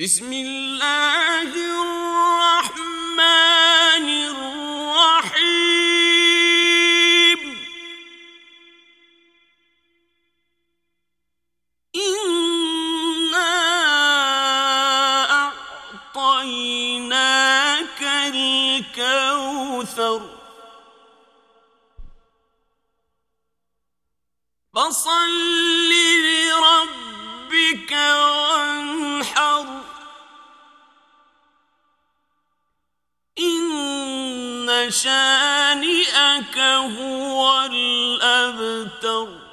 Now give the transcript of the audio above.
بسم اللہ الرحمن الرحیم انا اعطیناک الكوثر. فصل لربك شانئك هو الأبتر.